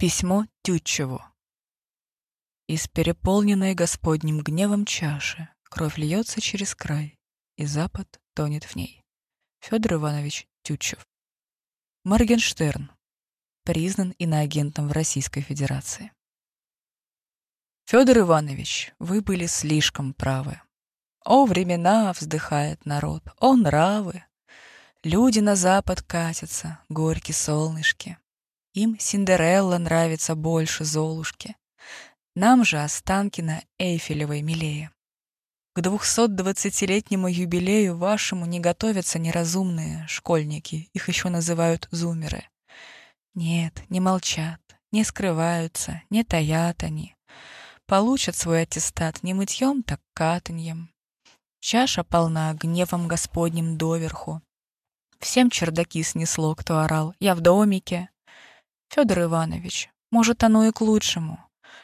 Письмо Тютчеву. Из переполненной Господним гневом чаши кровь льется через край, и Запад тонет в ней. Федор Иванович Тютчев. Моргенштерн. Признан иноагентом в Российской Федерации. Федор Иванович, вы были слишком правы. О, времена, вздыхает народ, о, нравы! Люди на запад катятся, горькие солнышки. Им Синдерелла нравится больше Золушки. Нам же Останкина Эйфелевой милее. К двухсот-двадцатилетнему юбилею вашему не готовятся неразумные школьники, их еще называют зумеры. Нет, не молчат, не скрываются, не таят они. Получат свой аттестат не мытьем, так катаньем. Чаша полна гневом Господним доверху. Всем чердаки снесло, кто орал «Я в домике!» Федор Иванович, может, оно и к лучшему,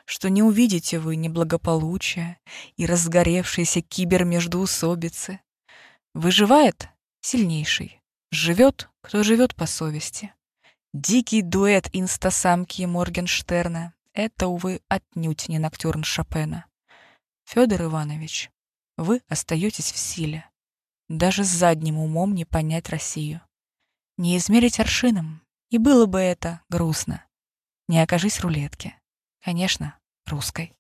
что не увидите вы неблагополучия и разгоревшиеся кибермеждуусобицы. Выживает сильнейший, живет, кто живет по совести. Дикий дуэт инстасамки и Моргенштерна — это, увы, отнюдь не ноктюрн Шопена. Федор Иванович, вы остаетесь в силе. Даже с задним умом не понять Россию. Не измерить аршином, и было бы это грустно. Не окажись рулетки. Конечно, русской.